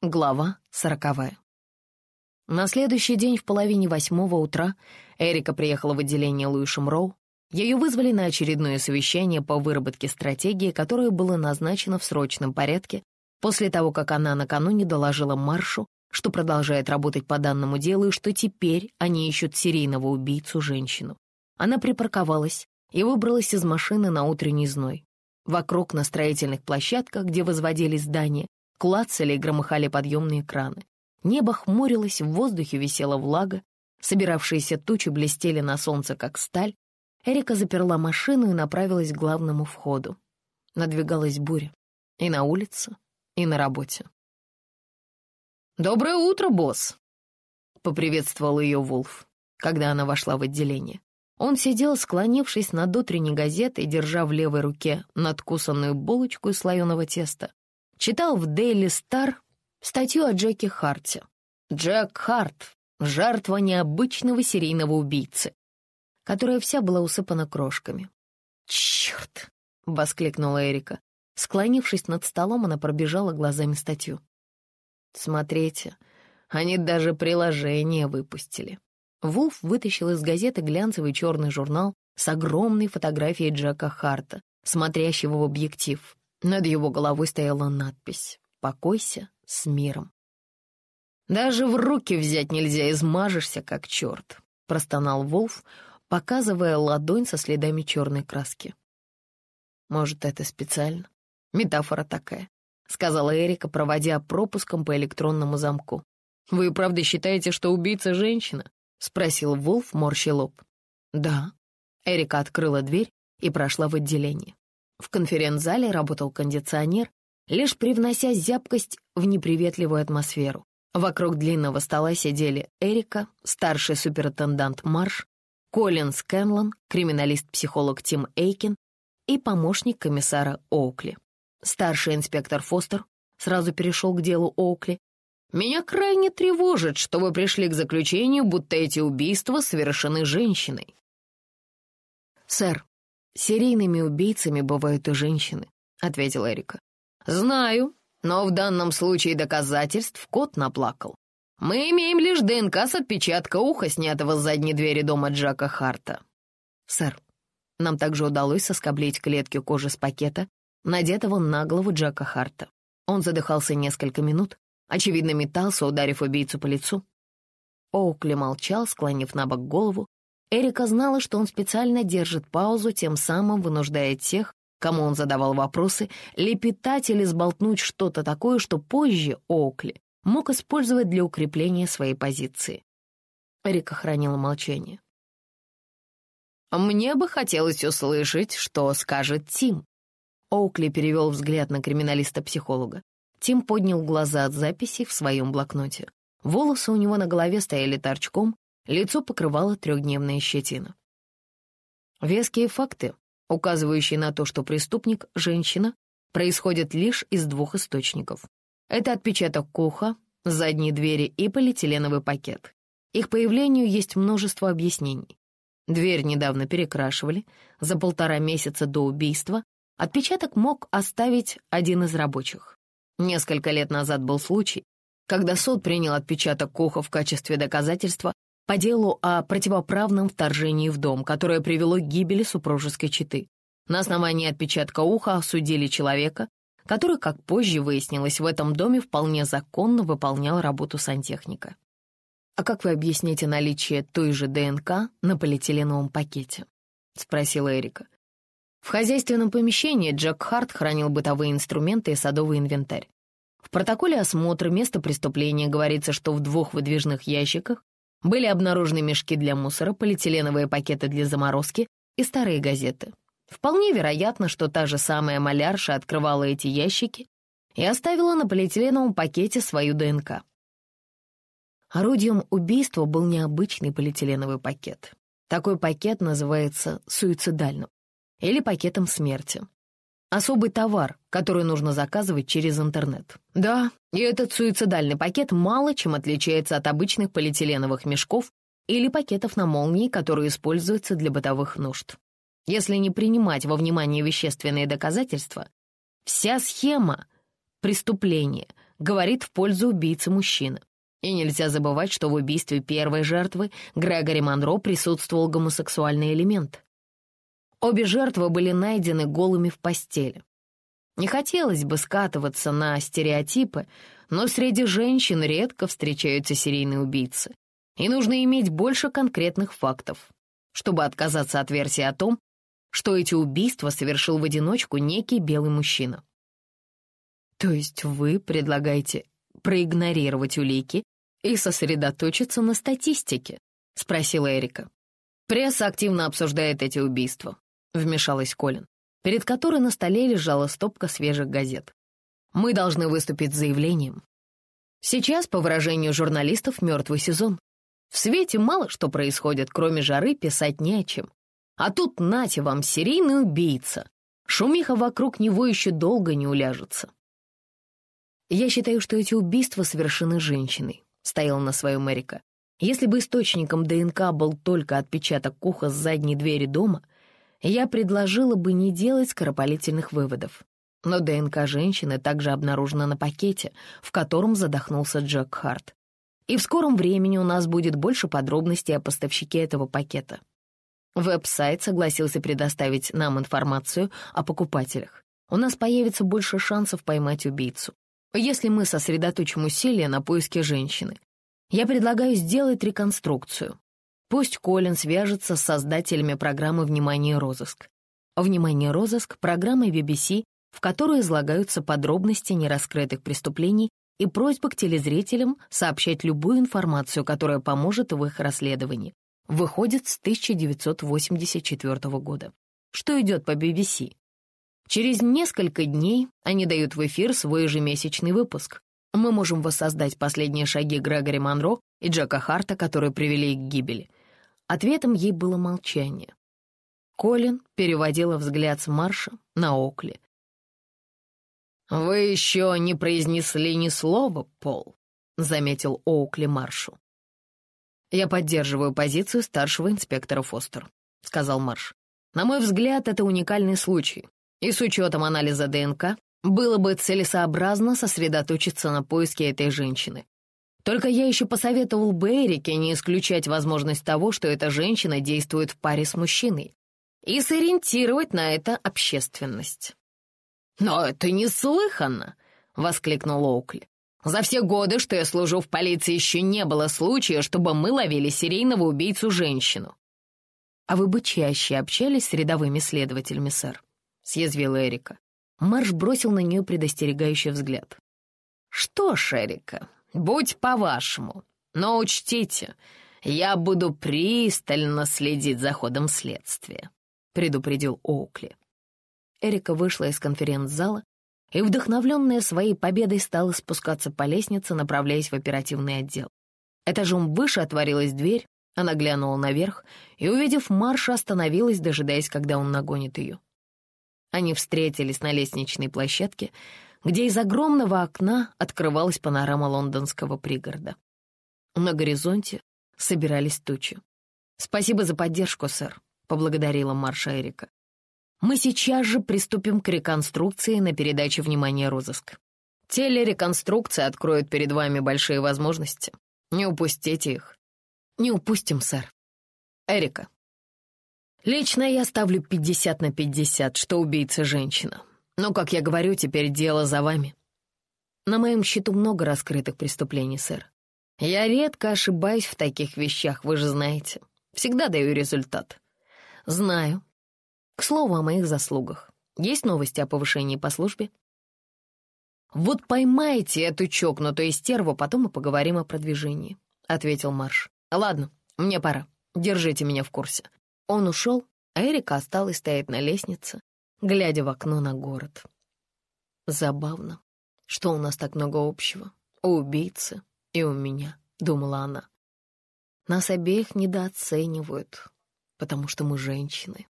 Глава сороковая. На следующий день в половине восьмого утра Эрика приехала в отделение Луишем Роу. Ее вызвали на очередное совещание по выработке стратегии, которое было назначено в срочном порядке после того, как она накануне доложила Маршу, что продолжает работать по данному делу и что теперь они ищут серийного убийцу-женщину. Она припарковалась и выбралась из машины на утренний зной. Вокруг на строительных площадках, где возводились здания, клацали и громыхали подъемные краны. Небо хмурилось, в воздухе висела влага, собиравшиеся тучи блестели на солнце, как сталь. Эрика заперла машину и направилась к главному входу. Надвигалась буря. И на улице, и на работе. «Доброе утро, босс!» — поприветствовал ее Вулф, когда она вошла в отделение. Он сидел, склонившись над утренней газетой, держа в левой руке надкусанную булочку из слоеного теста читал в Daily Star статью о Джеке Харте. Джек Харт — жертва необычного серийного убийцы, которая вся была усыпана крошками. «Черт!» — воскликнула Эрика. Склонившись над столом, она пробежала глазами статью. «Смотрите, они даже приложение выпустили». Вулф вытащил из газеты глянцевый черный журнал с огромной фотографией Джека Харта, смотрящего в объектив. Над его головой стояла надпись «Покойся с миром». «Даже в руки взять нельзя, измажешься, как черт», — простонал Волф, показывая ладонь со следами черной краски. «Может, это специально? Метафора такая», — сказала Эрика, проводя пропуском по электронному замку. «Вы правда считаете, что убийца женщина?» — спросил Волф, морщи лоб. «Да». Эрика открыла дверь и прошла в отделение. В конференц-зале работал кондиционер, лишь привнося зябкость в неприветливую атмосферу. Вокруг длинного стола сидели Эрика, старший суперинтендант Марш, Колин Скэнлон, криминалист-психолог Тим Эйкин и помощник комиссара Оукли. Старший инспектор Фостер сразу перешел к делу Оукли. «Меня крайне тревожит, что вы пришли к заключению, будто эти убийства совершены женщиной». «Сэр, «Серийными убийцами бывают и женщины», — ответила Эрика. «Знаю, но в данном случае доказательств кот наплакал. Мы имеем лишь ДНК с отпечатка уха, снятого с задней двери дома Джака Харта». «Сэр, нам также удалось соскоблить клетки кожи с пакета, надетого на голову Джака Харта. Он задыхался несколько минут, очевидно метался, ударив убийцу по лицу. Оукли молчал, склонив на бок голову, Эрика знала, что он специально держит паузу, тем самым вынуждая тех, кому он задавал вопросы, лепетать или сболтнуть что-то такое, что позже Оукли мог использовать для укрепления своей позиции. Эрика хранила молчание. «Мне бы хотелось услышать, что скажет Тим». Оукли перевел взгляд на криминалиста-психолога. Тим поднял глаза от записей в своем блокноте. Волосы у него на голове стояли торчком, Лицо покрывало трехдневная щетина. Веские факты, указывающие на то, что преступник — женщина, происходят лишь из двух источников. Это отпечаток куха, задней двери и полиэтиленовый пакет. Их появлению есть множество объяснений. Дверь недавно перекрашивали, за полтора месяца до убийства отпечаток мог оставить один из рабочих. Несколько лет назад был случай, когда суд принял отпечаток куха в качестве доказательства по делу о противоправном вторжении в дом, которое привело к гибели супружеской четы. На основании отпечатка уха осудили человека, который, как позже выяснилось, в этом доме вполне законно выполнял работу сантехника. «А как вы объясните наличие той же ДНК на полиэтиленовом пакете?» — спросила Эрика. В хозяйственном помещении Джек Харт хранил бытовые инструменты и садовый инвентарь. В протоколе осмотра места преступления говорится, что в двух выдвижных ящиках были обнаружены мешки для мусора, полиэтиленовые пакеты для заморозки и старые газеты. Вполне вероятно, что та же самая малярша открывала эти ящики и оставила на полиэтиленовом пакете свою ДНК. Орудием убийства был необычный полиэтиленовый пакет. Такой пакет называется суицидальным или пакетом смерти. Особый товар, который нужно заказывать через интернет. Да, и этот суицидальный пакет мало чем отличается от обычных полиэтиленовых мешков или пакетов на молнии, которые используются для бытовых нужд. Если не принимать во внимание вещественные доказательства, вся схема преступления говорит в пользу убийцы мужчины. И нельзя забывать, что в убийстве первой жертвы Грегори Монро присутствовал гомосексуальный элемент. Обе жертвы были найдены голыми в постели. Не хотелось бы скатываться на стереотипы, но среди женщин редко встречаются серийные убийцы. И нужно иметь больше конкретных фактов, чтобы отказаться от версии о том, что эти убийства совершил в одиночку некий белый мужчина. То есть вы предлагаете проигнорировать улики и сосредоточиться на статистике?» — спросила Эрика. «Пресса активно обсуждает эти убийства», — вмешалась Колин, перед которой на столе лежала стопка свежих газет. «Мы должны выступить с заявлением. Сейчас, по выражению журналистов, мертвый сезон. В свете мало что происходит, кроме жары, писать не о чем. А тут, нате вам, серийный убийца. Шумиха вокруг него еще долго не уляжется. Я считаю, что эти убийства совершены женщиной, стоял на своем Эрика. Если бы источником ДНК был только отпечаток уха с задней двери дома, я предложила бы не делать скоропалительных выводов. Но ДНК женщины также обнаружена на пакете, в котором задохнулся Джек Харт. И в скором времени у нас будет больше подробностей о поставщике этого пакета. Веб-сайт согласился предоставить нам информацию о покупателях. У нас появится больше шансов поймать убийцу. Если мы сосредоточим усилия на поиске женщины, я предлагаю сделать реконструкцию. Пусть Колин свяжется с создателями программы «Внимание, розыск». «Внимание, розыск» — программа BBC, в которой излагаются подробности нераскрытых преступлений и просьба к телезрителям сообщать любую информацию, которая поможет в их расследовании. Выходит с 1984 года. Что идет по BBC? Через несколько дней они дают в эфир свой ежемесячный выпуск. Мы можем воссоздать последние шаги Грегори Монро и Джека Харта, которые привели их к гибели. Ответом ей было молчание. Колин переводила взгляд с Марша на Окли. «Вы еще не произнесли ни слова, Пол», — заметил Оукли Маршу. «Я поддерживаю позицию старшего инспектора Фостер», — сказал Марш. «На мой взгляд, это уникальный случай. И с учетом анализа ДНК было бы целесообразно сосредоточиться на поиске этой женщины. Только я еще посоветовал бы Эрике не исключать возможность того, что эта женщина действует в паре с мужчиной, и сориентировать на это общественность. «Но это неслыханно!» — воскликнул Оукли. «За все годы, что я служу в полиции, еще не было случая, чтобы мы ловили серийного убийцу-женщину». «А вы бы чаще общались с рядовыми следователями, сэр?» съязвила Эрика. Марш бросил на нее предостерегающий взгляд. «Что ж, Эрика, будь по-вашему, но учтите, я буду пристально следить за ходом следствия», — предупредил Оукли. Эрика вышла из конференц-зала и, вдохновленная своей победой, стала спускаться по лестнице, направляясь в оперативный отдел. Этажом выше отворилась дверь, она глянула наверх и, увидев Марша, остановилась, дожидаясь, когда он нагонит ее. Они встретились на лестничной площадке, где из огромного окна открывалась панорама лондонского пригорода. На горизонте собирались тучи. «Спасибо за поддержку, сэр», — поблагодарила Марша Эрика. «Мы сейчас же приступим к реконструкции на передаче «Внимание, розыск». Телереконструкция откроет перед вами большие возможности. Не упустите их». «Не упустим, сэр». «Эрика, Лично я ставлю 50 на 50, что убийца женщина. Но, как я говорю, теперь дело за вами. На моем счету много раскрытых преступлений, сэр. Я редко ошибаюсь в таких вещах, вы же знаете. Всегда даю результат. Знаю. К слову о моих заслугах. Есть новости о повышении по службе? Вот поймайте эту чокнутую стерву, потом мы поговорим о продвижении, — ответил Марш. Ладно, мне пора. Держите меня в курсе. Он ушел, а Эрика осталась стоять на лестнице, глядя в окно на город. Забавно, что у нас так много общего. У убийцы и у меня, думала она. Нас обеих недооценивают, потому что мы женщины.